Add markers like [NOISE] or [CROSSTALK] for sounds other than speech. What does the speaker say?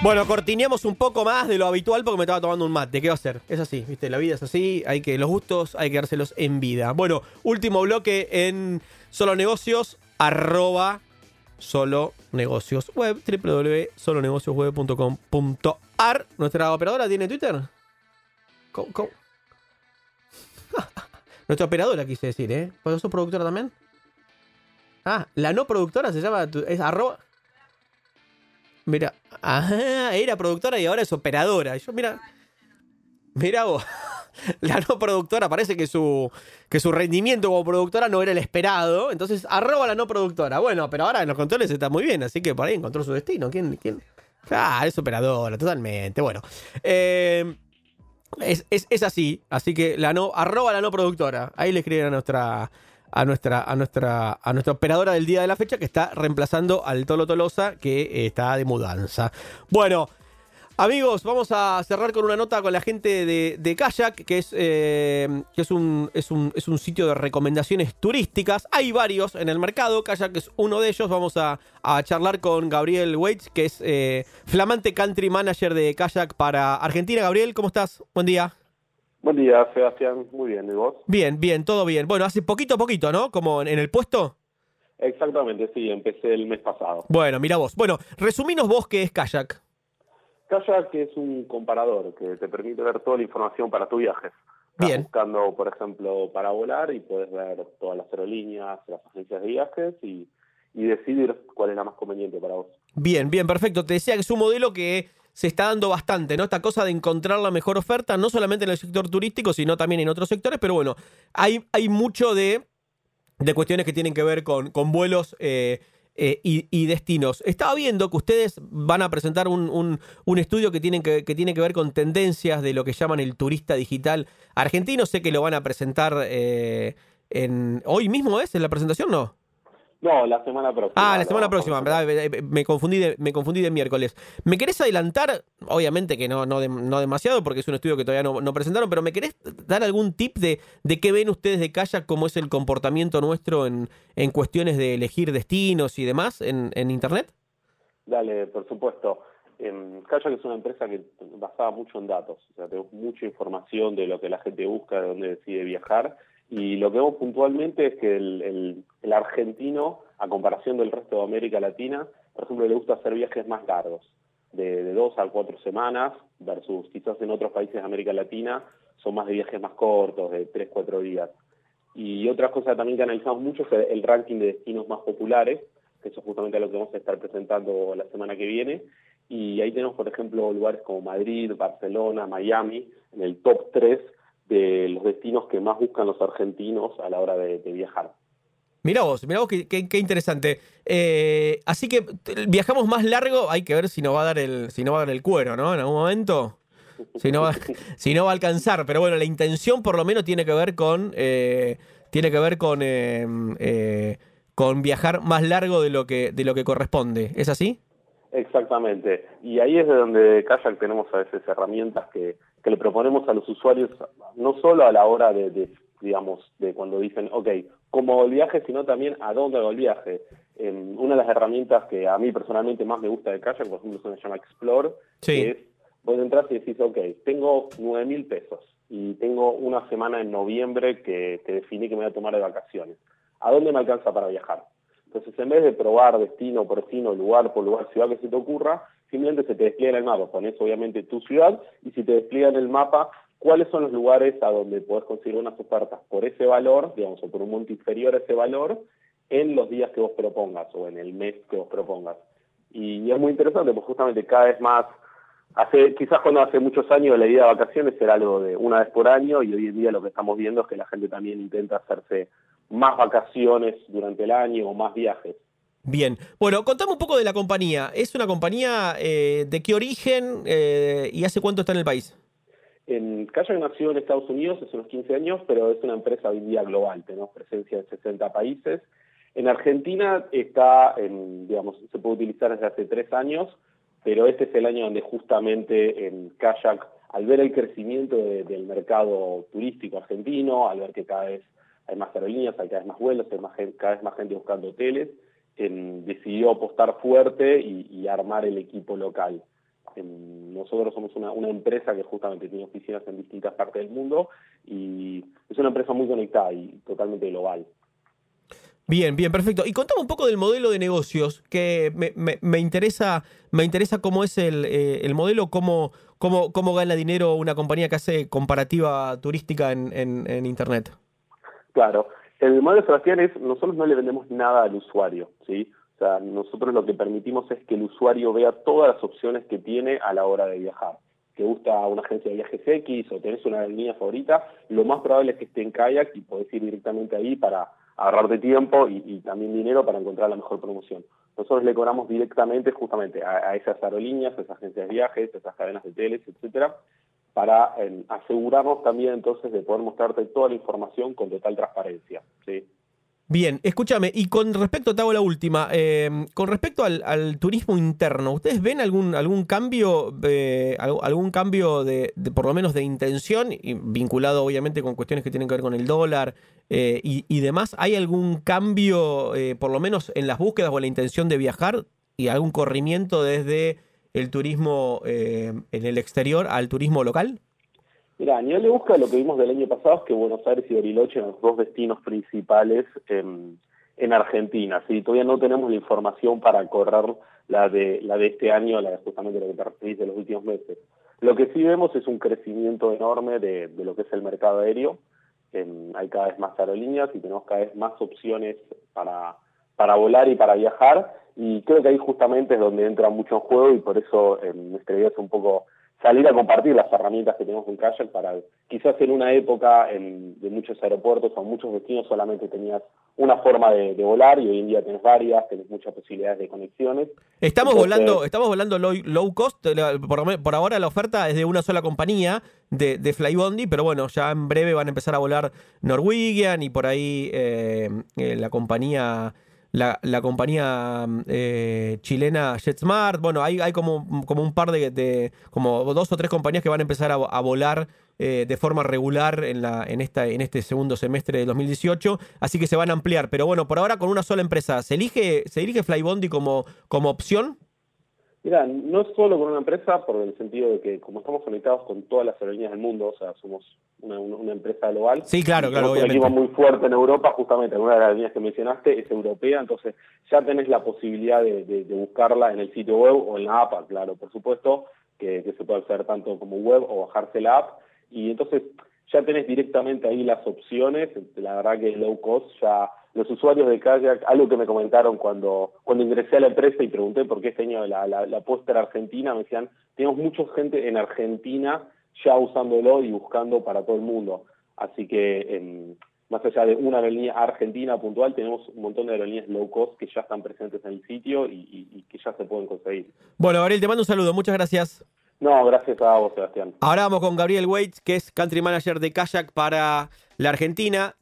Bueno, cortineamos un poco más de lo habitual porque me estaba tomando un mate. ¿Qué va a hacer? Es así, ¿viste? La vida es así, hay que los gustos hay que dárselos en vida. Bueno, último bloque en Solo Negocios, arroba Solo Negocios Web, www.solonegociosweb.com.ar. ¿Nuestra operadora tiene Twitter? ¿Cómo? cómo? [LAUGHS] Nuestra operadora quise decir, ¿eh? ¿Vos sos productora también? Ah, la no productora se llama, es arroba... Mira, ah, era productora y ahora es operadora. Yo, mira, mira vos, [LAUGHS] la no productora, parece que su, que su rendimiento como productora no era el esperado. Entonces, arroba la no productora. Bueno, pero ahora en los controles está muy bien, así que por ahí encontró su destino. ¿Quién? quién? Ah, es operadora, totalmente. Bueno, eh, es, es, es, así, así que la no, arroba la no productora. Ahí le escriben a nuestra a nuestra, a nuestra, a nuestra operadora del día de la fecha que está reemplazando al Tolo Tolosa que eh, está de mudanza. Bueno. Amigos, vamos a cerrar con una nota con la gente de, de Kayak, que, es, eh, que es, un, es, un, es un sitio de recomendaciones turísticas. Hay varios en el mercado, Kayak es uno de ellos. Vamos a, a charlar con Gabriel Waits, que es eh, flamante country manager de Kayak para Argentina. Gabriel, ¿cómo estás? Buen día. Buen día, Sebastián. Muy bien, ¿y vos? Bien, bien, todo bien. Bueno, hace poquito a poquito, ¿no? Como en el puesto. Exactamente, sí, empecé el mes pasado. Bueno, mira vos. Bueno, resuminos vos qué es Kayak. Kayak es un comparador que te permite ver toda la información para tu viaje. Estás Bien. buscando, por ejemplo, para volar y puedes ver todas las aerolíneas, las agencias de viajes y, y decidir cuál es la más conveniente para vos. Bien, bien, perfecto. Te decía que es un modelo que se está dando bastante, ¿no? Esta cosa de encontrar la mejor oferta, no solamente en el sector turístico, sino también en otros sectores, pero bueno, hay, hay mucho de, de cuestiones que tienen que ver con, con vuelos eh, eh, y, destinos. Estaba viendo que ustedes van a presentar un, un, un estudio que, tienen que, que, tiene que ver con tendencias de lo que llaman el turista digital argentino. Sé que lo van a presentar eh, en... ¿Hoy mismo es en la presentación, no? No, la semana próxima. Ah, la semana próxima, ¿verdad? Me confundí de, me confundí de miércoles. ¿Me querés adelantar? Obviamente que no, no, de, no demasiado, porque es un estudio que todavía no, no, presentaron, pero ¿me querés dar algún tip de, de qué ven ustedes de Kayak, cómo es el comportamiento nuestro en, en cuestiones de elegir destinos y demás en, en Internet? Dale, por supuesto. Eh, Kayak es una empresa que basada mucho en datos, o sea, tenemos mucha información de lo que la gente busca, de dónde decide viajar y lo que vemos puntualmente es que el, argentino, a comparación del resto de América Latina, por ejemplo, le gusta hacer viajes más largos, de, de dos a cuatro semanas, versus quizás en otros países de América Latina son más de viajes más cortos, de tres, cuatro días. Y otra cosa también que analizamos mucho es el ranking de destinos más populares, que eso es justamente lo que vamos a estar presentando la semana que viene. Y ahí tenemos, por ejemplo, lugares como Madrid, Barcelona, Miami, en el top 3 de los destinos que más buscan los argentinos a la hora de, de viajar. Mira vos, mira vos qué, qué, qué interesante. Eh, así que viajamos más largo, hay que ver si no va a dar el, si no va a dar el cuero, ¿no? En algún momento. [LAUGHS] Si no va, si no va a alcanzar. Pero bueno, la intención por lo menos tiene que ver con. Eh, tiene que ver con. Eh, con viajar más largo de lo que, de lo que corresponde. ¿Es así? Exactamente. Y ahí es de donde Kayak tenemos a veces herramientas que, que le proponemos a los usuarios, no solo a la hora de, de digamos, de cuando dicen, ok, cómo hago el viaje, sino también a dónde hago el viaje. Eh, una de las herramientas que a mí personalmente más me gusta de Kayak, por ejemplo, se llama Explore, sí. que es, vos entras y decís, ok, tengo nueve mil pesos y tengo una semana en noviembre que, que definí que me voy a tomar de vacaciones. ¿A dónde me alcanza para viajar? Entonces, en vez de probar destino por destino, lugar por lugar, ciudad que se te ocurra, simplemente se te despliega en el mapa. Pones obviamente tu ciudad y si te despliega en el mapa cuáles son los lugares a donde podés conseguir unas ofertas por ese valor, digamos, o por un monto inferior a ese valor, en los días que vos propongas o en el mes que vos propongas. Y es muy interesante, porque justamente cada vez más, hace quizás cuando hace muchos años la idea de vacaciones era algo de una vez por año y hoy en día lo que estamos viendo es que la gente también intenta hacerse más vacaciones durante el año o más viajes. Bien, bueno, contame un poco de la compañía. ¿Es una compañía eh, de qué origen eh, y hace cuánto está en el país? En Kayak nació en Estados Unidos hace unos 15 años, pero es una empresa hoy día global, tenemos presencia en 60 países. En Argentina está, en, digamos, se puede utilizar desde hace tres años, pero este es el año donde justamente en Kayak, al ver el crecimiento de, del mercado turístico argentino, al ver que cada vez hay más aerolíneas, hay cada vez más vuelos, hay cada vez más gente buscando hoteles, en, decidió apostar fuerte y, armar el equipo local. nosotros somos una, empresa que justamente tiene oficinas en distintas partes del mundo y es una empresa muy conectada y totalmente global. Bien, bien, perfecto. Y contame un poco del modelo de negocios, que me, interesa, me interesa cómo es el, eh, el modelo, cómo, cómo, cómo gana dinero una compañía que hace comparativa turística en, Internet. Claro, el modelo, Sebastián, es nosotros no le vendemos nada al usuario, ¿sí? O sea, nosotros lo que permitimos es que el usuario vea todas las opciones que tiene a la hora de viajar. Que gusta una agencia de viajes X o tenés una línea favorita, lo más probable es que esté en kayak y podés ir directamente ahí para ahorrarte tiempo y, también dinero para encontrar la mejor promoción. Nosotros le cobramos directamente justamente a, esas aerolíneas, a esas agencias de viajes, a esas cadenas de teles, etcétera, para em, asegurarnos también entonces de poder mostrarte toda la información con total transparencia. ¿sí? Bien, escúchame, y con respecto, te hago la última, eh, con respecto al, turismo interno, ¿ustedes ven algún, algún cambio, eh, algún cambio de, por lo menos de intención, vinculado obviamente con cuestiones que tienen que ver con el dólar eh, y, demás? ¿Hay algún cambio, por lo menos en las búsquedas o la intención de viajar y algún corrimiento desde el turismo en el exterior al turismo local? Mira, a nivel de búsqueda lo que vimos del año pasado es que Buenos Aires y Bariloche eran los dos destinos principales en, Argentina. ¿sí? Todavía no tenemos la información para correr la de, la de este año, la de justamente lo que te referís de los últimos meses. Lo que sí vemos es un crecimiento enorme de, lo que es el mercado aéreo. hay cada vez más aerolíneas y tenemos cada vez más opciones para, para volar y para viajar. Y creo que ahí justamente es donde entra mucho en juego y por eso nuestra idea es un poco salir a compartir las herramientas que tenemos en Kayak para quizás en una época de muchos aeropuertos o muchos destinos solamente tenías una forma de, volar y hoy en día tenés varias, tenés muchas posibilidades de conexiones. Estamos volando, estamos volando low, cost, por, ahora la oferta es de una sola compañía de, de, Flybondi, pero bueno, ya en breve van a empezar a volar Norwegian y por ahí eh, eh, la compañía la, compañía eh, chilena JetSmart. Bueno, hay, hay como, como un par de, como dos o tres compañías que van a empezar a, volar eh, de forma regular en, la, en, esta, en este segundo semestre de 2018, así que se van a ampliar. Pero bueno, por ahora con una sola empresa. ¿Se elige, se elige Flybondi como, como opción? Mira, no es solo con una empresa, por el sentido de que como estamos conectados con todas las aerolíneas del mundo, o sea, somos una, empresa global. Sí, claro, claro, Un equipo muy fuerte en Europa, justamente una de las líneas que mencionaste es europea, entonces ya tenés la posibilidad de, buscarla en el sitio web o en la app, claro, por supuesto, que, se puede hacer tanto como web o bajarse la app, y entonces ya tenés directamente ahí las opciones, la verdad que low cost ya los usuarios de Kayak, algo que me comentaron cuando, cuando ingresé a la empresa y pregunté por qué este la, la, la argentina, me decían, tenemos mucha gente en Argentina ya usándolo y buscando para todo el mundo. Así que más allá de una aerolínea argentina puntual, tenemos un montón de aerolíneas low cost que ya están presentes en el sitio y, que ya se pueden conseguir. Bueno, Gabriel, te mando un saludo. Muchas gracias. No, gracias a vos, Sebastián. Ahora vamos con Gabriel Waits, que es Country Manager de Kayak para la Argentina.